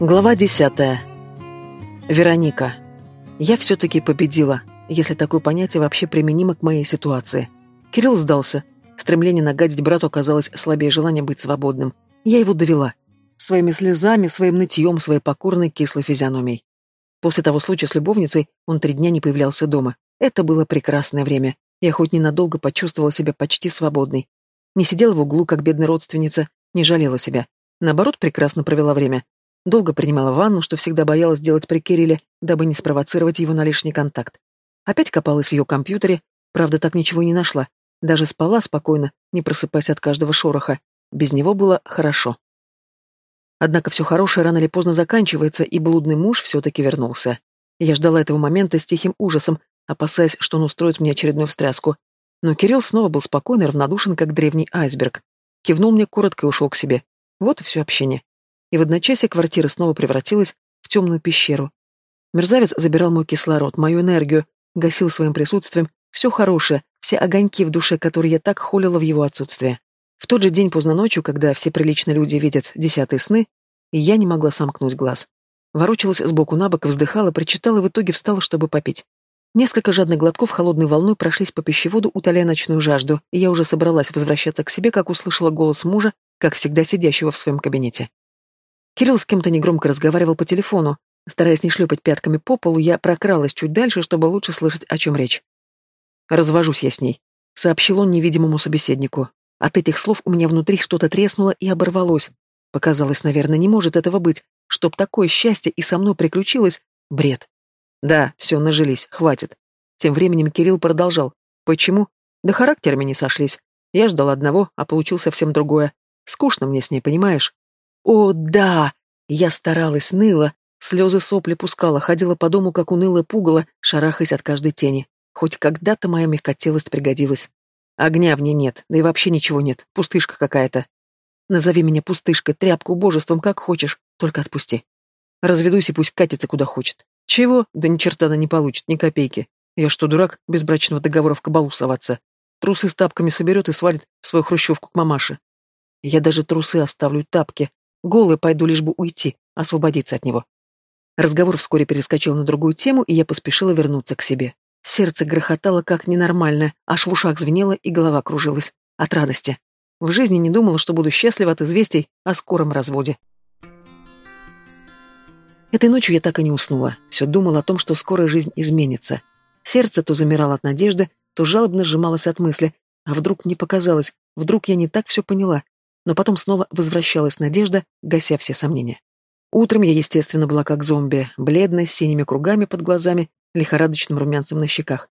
Глава десятая. Вероника. Я все-таки победила, если такое понятие вообще применимо к моей ситуации. Кирилл сдался. Стремление нагадить брату оказалось слабее желания быть свободным. Я его довела. Своими слезами, своим нытьем, своей покорной кислой физиономией. После того случая с любовницей он три дня не появлялся дома. Это было прекрасное время. Я хоть ненадолго почувствовала себя почти свободной. Не сидела в углу, как бедная родственница, не жалела себя. Наоборот, прекрасно провела время. Долго принимала ванну, что всегда боялась делать при Кирилле, дабы не спровоцировать его на лишний контакт. Опять копалась в ее компьютере, правда, так ничего не нашла. Даже спала спокойно, не просыпаясь от каждого шороха. Без него было хорошо. Однако все хорошее рано или поздно заканчивается, и блудный муж все-таки вернулся. Я ждала этого момента с тихим ужасом, опасаясь, что он устроит мне очередную встряску. Но Кирилл снова был спокоен и равнодушен, как древний айсберг. Кивнул мне коротко и ушел к себе. Вот и все общение и в одночасье квартира снова превратилась в темную пещеру. Мерзавец забирал мой кислород, мою энергию, гасил своим присутствием все хорошее, все огоньки в душе, которые я так холила в его отсутствие. В тот же день поздно ночью, когда все приличные люди видят десятые сны, я не могла сомкнуть глаз. Ворочалась сбоку на бок, вздыхала, прочитала и в итоге встала, чтобы попить. Несколько жадных глотков холодной волной прошлись по пищеводу, утоляя ночную жажду, и я уже собралась возвращаться к себе, как услышала голос мужа, как всегда сидящего в своем кабинете. Кирилл с кем-то негромко разговаривал по телефону. Стараясь не шлепать пятками по полу, я прокралась чуть дальше, чтобы лучше слышать, о чем речь. «Развожусь я с ней», — сообщил он невидимому собеседнику. От этих слов у меня внутри что-то треснуло и оборвалось. Показалось, наверное, не может этого быть. Чтоб такое счастье и со мной приключилось — бред. Да, все, нажились, хватит. Тем временем Кирилл продолжал. Почему? Да характерами не сошлись. Я ждал одного, а получил совсем другое. Скучно мне с ней, понимаешь? О, да! Я старалась, ныла, слезы сопли пускала, ходила по дому, как унылая пугало, шарахаясь от каждой тени. Хоть когда-то моя мягкотелость пригодилась. Огня в ней нет, да и вообще ничего нет, пустышка какая-то. Назови меня пустышкой, тряпку, божеством, как хочешь, только отпусти. Разведусь и пусть катится куда хочет. Чего? Да ни черта она не получит, ни копейки. Я что, дурак, без брачного договора в кабалу соваться? Трусы с тапками соберет и свалит в свою хрущевку к мамаше. Я даже трусы оставлю, тапки, Голый пойду, лишь бы уйти, освободиться от него. Разговор вскоре перескочил на другую тему, и я поспешила вернуться к себе. Сердце грохотало как ненормальное, аж в ушах звенело и голова кружилась. От радости. В жизни не думала, что буду счастлива от известий о скором разводе. Этой ночью я так и не уснула. Все думала о том, что скоро жизнь изменится. Сердце то замирало от надежды, то жалобно сжималось от мысли. А вдруг не показалось, вдруг я не так все поняла, но потом снова возвращалась надежда, гася все сомнения. Утром я, естественно, была как зомби, бледная, с синими кругами под глазами, лихорадочным румянцем на щеках.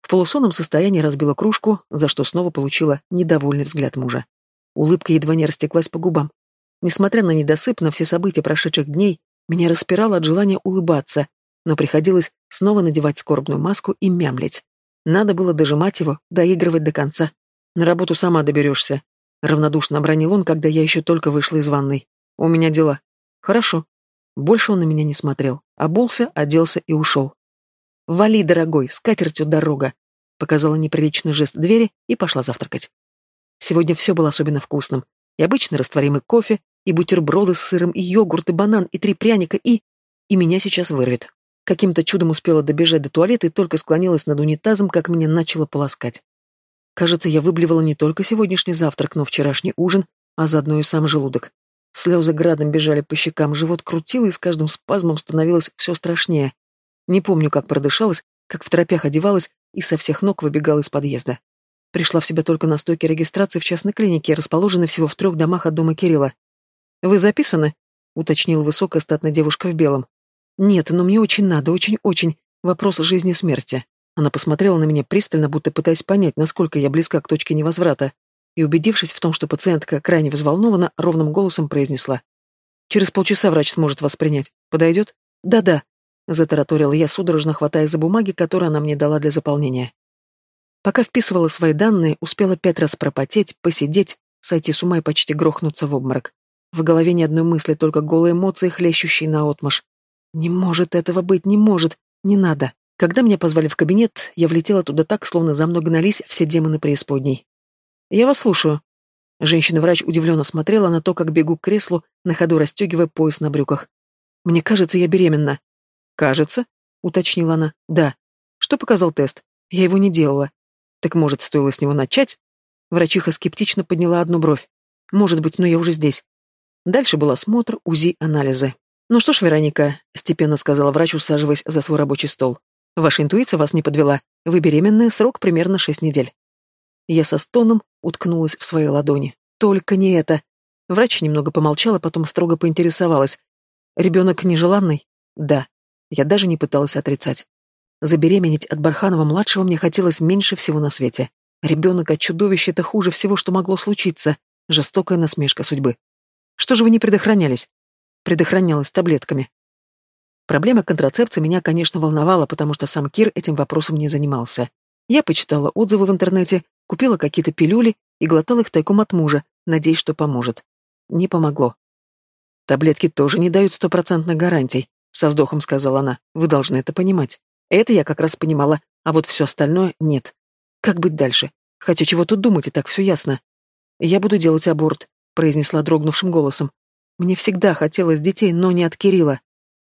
В полусонном состоянии разбила кружку, за что снова получила недовольный взгляд мужа. Улыбка едва не растеклась по губам. Несмотря на недосып, на все события прошедших дней, меня распирало от желания улыбаться, но приходилось снова надевать скорбную маску и мямлить. Надо было дожимать его, доигрывать до конца. На работу сама доберешься, Равнодушно обронил он, когда я еще только вышла из ванной. «У меня дела». «Хорошо». Больше он на меня не смотрел. Обулся, оделся и ушел. «Вали, дорогой, с катертью дорога», — показала неприличный жест двери и пошла завтракать. Сегодня все было особенно вкусным. И обычный растворимый кофе, и бутерброды с сыром, и йогурт, и банан, и три пряника, и... И меня сейчас вырвет. Каким-то чудом успела добежать до туалета и только склонилась над унитазом, как меня начало полоскать. Кажется, я выблевала не только сегодняшний завтрак, но вчерашний ужин, а заодно и сам желудок. Слезы градом бежали по щекам, живот крутило и с каждым спазмом становилось все страшнее. Не помню, как продышалась, как в торопях одевалась и со всех ног выбегала из подъезда. Пришла в себя только на стойке регистрации в частной клинике, расположенной всего в трех домах от дома Кирилла. «Вы записаны?» — уточнила высокая статная девушка в белом. «Нет, но мне очень надо, очень-очень. Вопрос жизни и смерти». Она посмотрела на меня пристально, будто пытаясь понять, насколько я близка к точке невозврата, и, убедившись в том, что пациентка крайне взволнована, ровным голосом произнесла. «Через полчаса врач сможет вас принять. Подойдет?» «Да-да», — затараторила я, судорожно хватая за бумаги, которые она мне дала для заполнения. Пока вписывала свои данные, успела пять раз пропотеть, посидеть, сойти с ума и почти грохнуться в обморок. В голове ни одной мысли, только голые эмоции, хлещущие наотмашь. «Не может этого быть, не может, не надо». Когда меня позвали в кабинет, я влетела туда так, словно за мной гнались все демоны преисподней. «Я вас слушаю». Женщина-врач удивленно смотрела на то, как бегу к креслу, на ходу расстегивая пояс на брюках. Мне кажется, я беременна. Кажется, уточнила она. Да. Что показал тест? Я его не делала. Так может, стоило с него начать? Врачиха скептично подняла одну бровь. Может быть, но я уже здесь. Дальше был осмотр, УЗИ, анализы. «Ну что ж, Вероника», — степенно сказала врач, усаживаясь за свой рабочий стол. «Ваша интуиция вас не подвела. Вы беременны, срок примерно шесть недель». Я со стоном уткнулась в свои ладони. «Только не это!» Врач немного помолчала, потом строго поинтересовалась. «Ребенок нежеланный?» «Да». Я даже не пыталась отрицать. Забеременеть от Барханова-младшего мне хотелось меньше всего на свете. Ребенок от чудовища — это хуже всего, что могло случиться. Жестокая насмешка судьбы. Что же вы не предохранялись? Предохранялась таблетками. Проблема контрацепции меня, конечно, волновала, потому что сам Кир этим вопросом не занимался. Я почитала отзывы в интернете, купила какие-то пилюли и глотала их тайком от мужа, надеясь, что поможет. Не помогло. Таблетки тоже не дают стопроцентных гарантий, со вздохом сказала она. Вы должны это понимать. Это я как раз понимала, а вот все остальное нет. Как быть дальше? Хотя чего тут думать, и так все ясно. Я буду делать аборт, произнесла дрогнувшим голосом. Мне всегда хотелось детей, но не от Кирилла.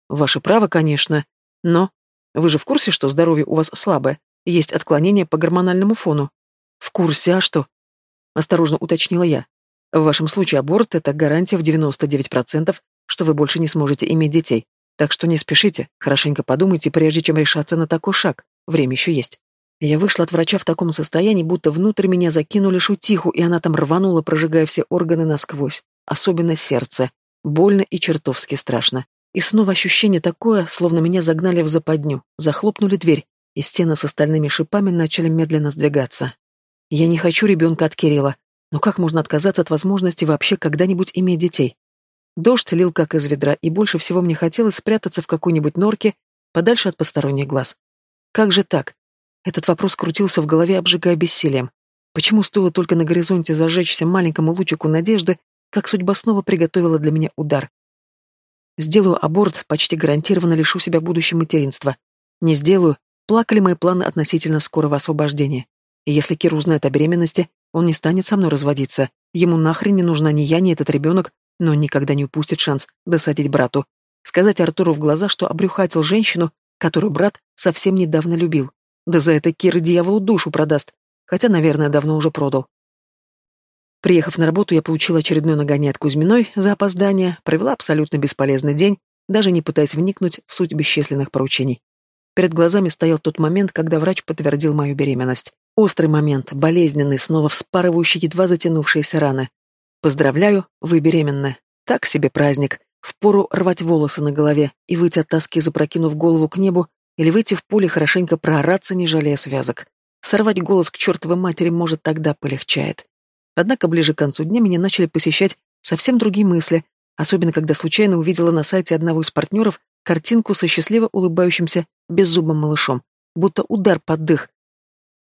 Ваше право, конечно, но... Вы же в курсе, что здоровье у вас слабое? Есть отклонение по гормональному фону. В курсе, а что? Осторожно уточнила я. В вашем случае аборт — это гарантия в 99%, что вы больше не сможете иметь детей. Так что не спешите, хорошенько подумайте, прежде чем решаться на такой шаг. Время еще есть. Я вышла от врача в таком состоянии, будто внутрь меня закинули шутиху, и она там рванула, прожигая все органы насквозь. Особенно сердце. Больно и чертовски страшно. И снова ощущение такое, словно меня загнали в западню, захлопнули дверь, и стены с остальными шипами начали медленно сдвигаться. Я не хочу ребенка от Кирилла, но как можно отказаться от возможности вообще когда-нибудь иметь детей? Дождь лил как из ведра, и больше всего мне хотелось спрятаться в какой-нибудь норке, подальше от посторонних глаз. Как же так? Этот вопрос крутился в голове, обжигая бессилием. Почему стоило только на горизонте зажечься маленькому лучику надежды, как судьба снова приготовила для меня удар? Сделаю аборт, почти гарантированно лишу себя будущего материнства. Не сделаю, плакали мои планы относительно скорого освобождения. И если Кир узнает о беременности, он не станет со мной разводиться. Ему нахрен не нужна ни я, ни этот ребенок, но никогда не упустит шанс досадить брату. Сказать Артуру в глаза, что обрюхатил женщину, которую брат совсем недавно любил. Да за это Кир дьяволу душу продаст, хотя, наверное, давно уже продал. Приехав на работу, я получила очередной нагоняй от Кузьминой за опоздание, провела абсолютно бесполезный день, даже не пытаясь вникнуть в суть бесчисленных поручений. Перед глазами стоял тот момент, когда врач подтвердил мою беременность. Острый момент, болезненный, снова вспарывающий едва затянувшиеся раны. Поздравляю, вы беременны. Так себе праздник. Впору рвать волосы на голове и выйти от тоски, запрокинув голову к небу, или выйти в поле хорошенько проораться, не жалея связок. Сорвать голос к чертовой матери, может, тогда полегчает. Однако ближе к концу дня меня начали посещать совсем другие мысли, особенно когда случайно увидела на сайте одного из партнеров картинку со счастливо улыбающимся беззубым малышом, будто удар под дых.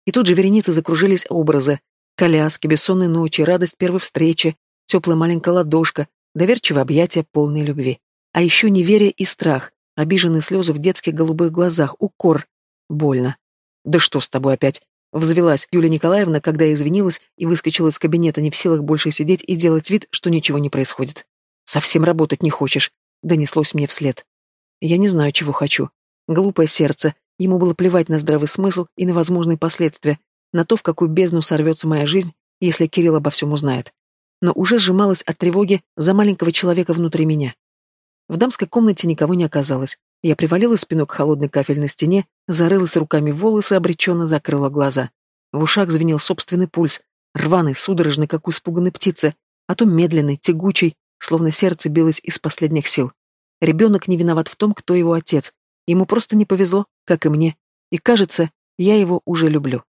И тут же вереницы закружились образы, Коляски, бессонные ночи, радость первой встречи, теплая маленькая ладошка, доверчивое объятие полной любви. А еще неверие и страх, обиженные слезы в детских голубых глазах, укор. Больно. «Да что с тобой опять?» Взвелась Юлия Николаевна, когда извинилась и выскочила из кабинета, не в силах больше сидеть и делать вид, что ничего не происходит. «Совсем работать не хочешь», — донеслось мне вслед. Я не знаю, чего хочу. Глупое сердце. Ему было плевать на здравый смысл и на возможные последствия, на то, в какую бездну сорвется моя жизнь, если Кирилл обо всем узнает. Но уже сжималась от тревоги за маленького человека внутри меня. В дамской комнате никого не оказалось. Я привалила спину к холодной кафельной стене, зарылась руками в волосы, обреченно закрыла глаза. В ушах звенел собственный пульс, рваный, судорожный, как у испуганной птицы, а то медленный, тягучий, словно сердце билось из последних сил. Ребенок не виноват в том, кто его отец. Ему просто не повезло, как и мне. И кажется, я его уже люблю.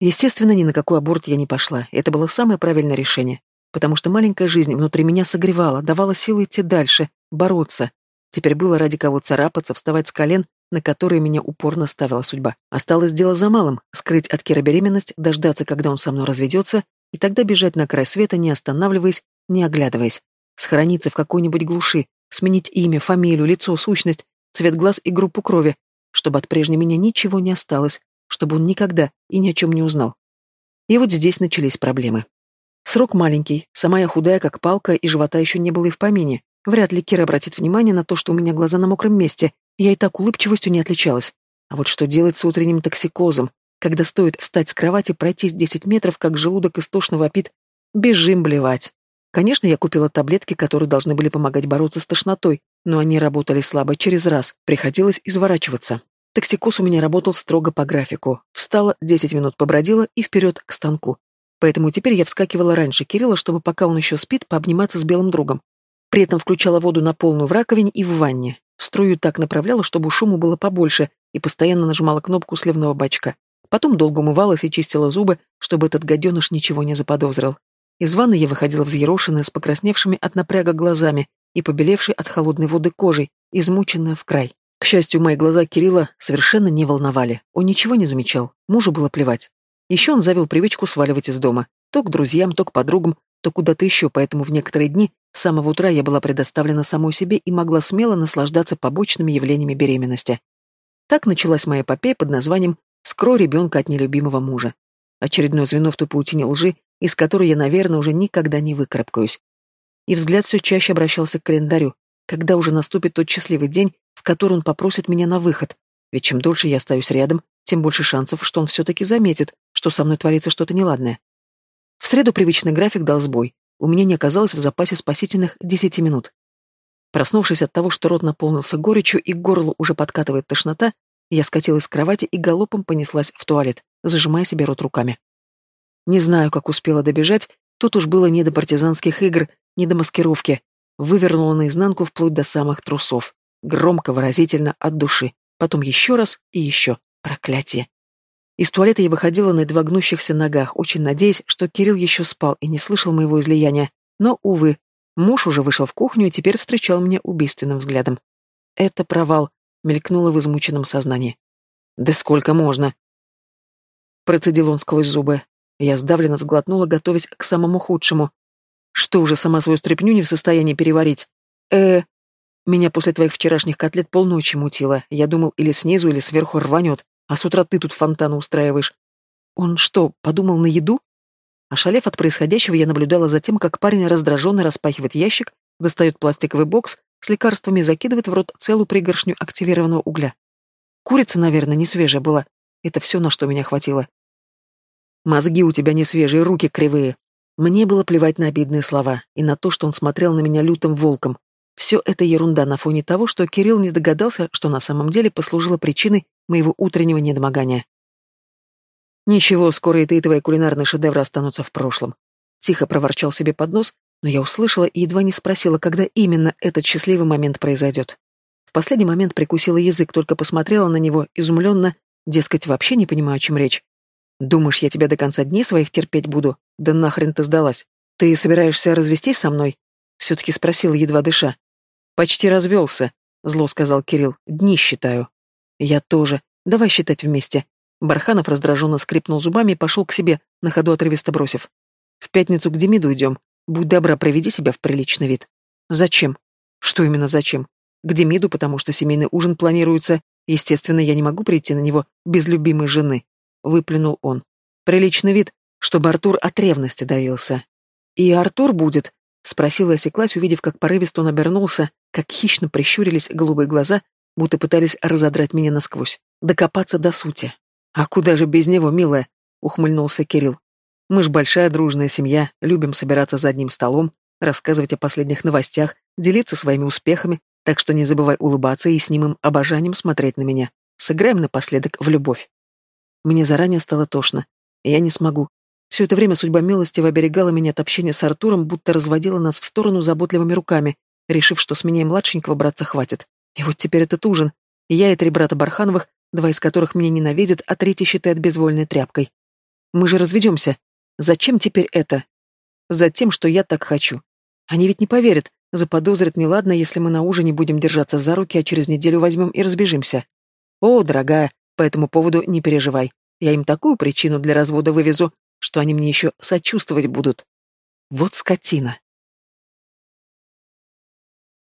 Естественно, ни на какой аборт я не пошла. Это было самое правильное решение. Потому что маленькая жизнь внутри меня согревала, давала силы идти дальше, бороться. Теперь было ради кого царапаться, вставать с колен, на которые меня упорно ставила судьба. Осталось дело за малым — скрыть от Кира беременность, дождаться, когда он со мной разведется, и тогда бежать на край света, не останавливаясь, не оглядываясь. Схорониться в какой-нибудь глуши, сменить имя, фамилию, лицо, сущность, цвет глаз и группу крови, чтобы от прежней меня ничего не осталось, чтобы он никогда и ни о чем не узнал. И вот здесь начались проблемы. Срок маленький, сама я худая, как палка, и живота еще не было и в помине. Вряд ли Кира обратит внимание на то, что у меня глаза на мокром месте, я и так улыбчивостью не отличалась. А вот что делать с утренним токсикозом, когда стоит встать с кровати, пройтись 10 метров, как желудок истошно вопит, бежим блевать. Конечно, я купила таблетки, которые должны были помогать бороться с тошнотой, но они работали слабо через раз, приходилось изворачиваться. Токсикоз у меня работал строго по графику. Встала, 10 минут побродила и вперед к станку. Поэтому теперь я вскакивала раньше Кирилла, чтобы пока он еще спит, пообниматься с белым другом. При этом включала воду на полную в раковине и в ванне. Струю так направляла, чтобы шуму было побольше, и постоянно нажимала кнопку сливного бачка. Потом долго умывалась и чистила зубы, чтобы этот гаденыш ничего не заподозрил. Из ванны я выходила взъерошенная, с покрасневшими от напряга глазами и побелевшей от холодной воды кожей, измученная в край. К счастью, мои глаза Кирилла совершенно не волновали. Он ничего не замечал, мужу было плевать. Еще он завел привычку сваливать из дома. То к друзьям, то к подругам, то куда-то еще, поэтому в некоторые дни с самого утра я была предоставлена самой себе и могла смело наслаждаться побочными явлениями беременности. Так началась моя эпопея под названием «Скрой ребенка от нелюбимого мужа». Очередное звено в той паутине лжи, из которой я, наверное, уже никогда не выкарабкаюсь. И взгляд все чаще обращался к календарю, когда уже наступит тот счастливый день, в который он попросит меня на выход, ведь чем дольше я остаюсь рядом, тем больше шансов, что он все-таки заметит, что со мной творится что-то неладное. В среду привычный график дал сбой. У меня не оказалось в запасе спасительных десяти минут. Проснувшись от того, что рот наполнился горечью и к горлу уже подкатывает тошнота, я скатилась с кровати и галопом понеслась в туалет, зажимая себе рот руками. Не знаю, как успела добежать, тут уж было не до партизанских игр, не до маскировки. Вывернула наизнанку вплоть до самых трусов. Громко, выразительно, от души. Потом еще раз и еще. Проклятие. Из туалета я выходила на едва гнущихся ногах, очень надеясь, что Кирилл еще спал и не слышал моего излияния. Но, увы, муж уже вышел в кухню и теперь встречал меня убийственным взглядом. Это провал, мелькнуло в измученном сознании. «Да сколько можно?» Процедил он сквозь зубы. Я сдавленно сглотнула, готовясь к самому худшему. Что уже сама свою стряпню не в состоянии переварить? э Меня после твоих вчерашних котлет полночи мутило. Я думал, или снизу, или сверху рванет, а с утра ты тут фонтаны устраиваешь. Он что, подумал на еду? Ошалев от происходящего, я наблюдала за тем, как парень раздраженно распахивает ящик, достает пластиковый бокс с лекарствами и закидывает в рот целую пригоршню активированного угля. Курица, наверное, не свежая была. Это все, на что меня хватило. Мозги у тебя не свежие, руки кривые. Мне было плевать на обидные слова и на то, что он смотрел на меня лютым волком. Все это ерунда на фоне того, что Кирилл не догадался, что на самом деле послужило причиной моего утреннего недомогания. «Ничего, скоро и ты, и твои кулинарные шедевры останутся в прошлом». Тихо проворчал себе под нос, но я услышала и едва не спросила, когда именно этот счастливый момент произойдет. В последний момент прикусила язык, только посмотрела на него, изумленно, дескать, вообще не понимаю, о чем речь. Думаешь, я тебя до конца дней своих терпеть буду? Да нахрен ты сдалась? Ты собираешься развестись со мной? Все-таки спросила, едва дыша. Почти развелся, зло сказал Кирилл. Дни считаю. Я тоже. Давай считать вместе. Барханов раздраженно скрипнул зубами и пошел к себе, на ходу отрывисто бросив. В пятницу к Демиду идем. Будь добра, проведи себя в приличный вид. Зачем? Что именно зачем? К Демиду, потому что семейный ужин планируется. Естественно, я не могу прийти на него без любимой жены. — выплюнул он. «Приличный вид, чтобы Артур от ревности давился». «И Артур будет?» — спросила осеклась, увидев, как порывисто он обернулся, как хищно прищурились голубые глаза, будто пытались разодрать меня насквозь, докопаться до сути. «А куда же без него, милая?» — ухмыльнулся Кирилл. «Мы ж большая дружная семья, любим собираться за одним столом, рассказывать о последних новостях, делиться своими успехами, так что не забывай улыбаться и с немым обожанием смотреть на меня. Сыграем напоследок в любовь». Мне заранее стало тошно. Я не смогу. Все это время судьба милостиво оберегала меня от общения с Артуром, будто разводила нас в сторону заботливыми руками, решив, что с меня и младшенького братца хватит. И вот теперь этот ужин. Я и три брата Бархановых, два из которых меня ненавидят, а третий считает безвольной тряпкой. Мы же разведемся. Зачем теперь это? Затем, что я так хочу. Они ведь не поверят, заподозрят неладно, если мы на ужине будем держаться за руки, а через неделю возьмем и разбежимся. О, дорогая, по этому поводу не переживай. Я им такую причину для развода вывезу, что они мне еще сочувствовать будут. Вот скотина.